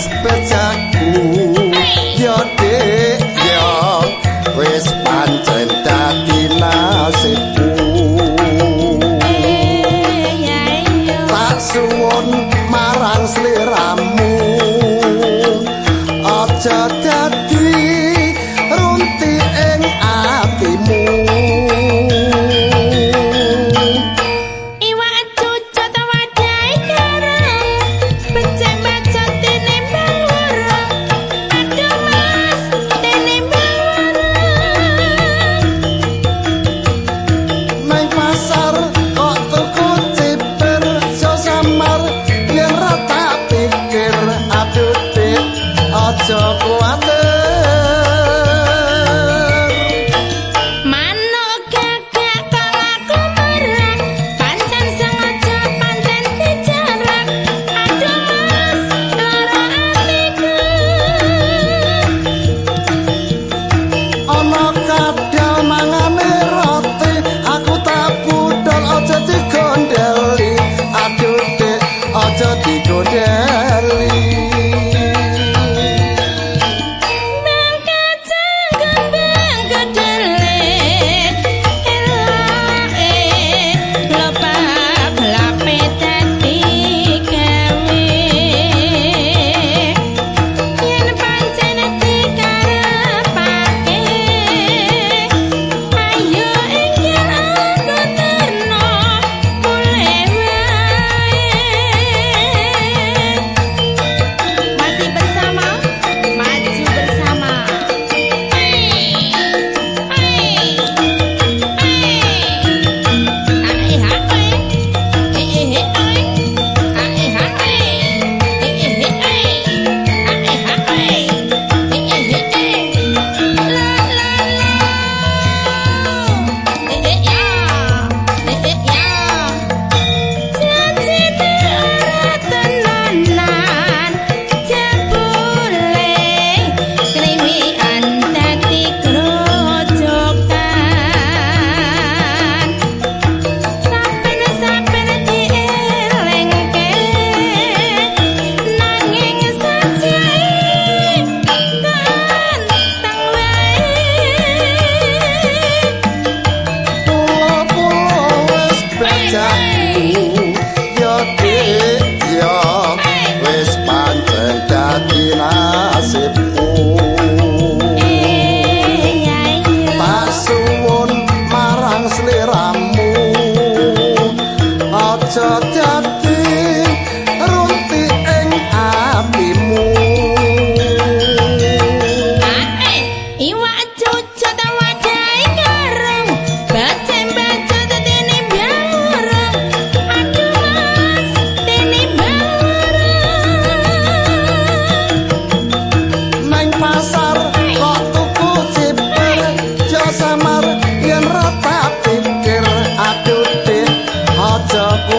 Just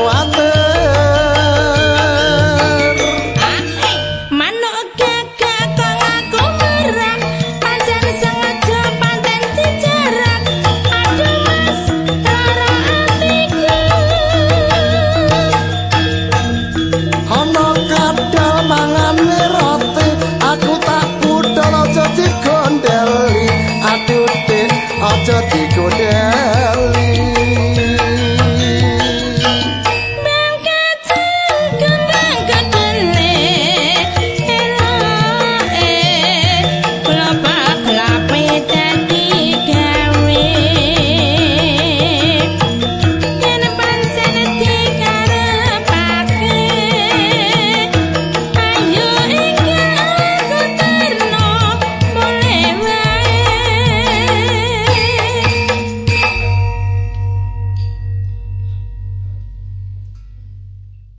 I'll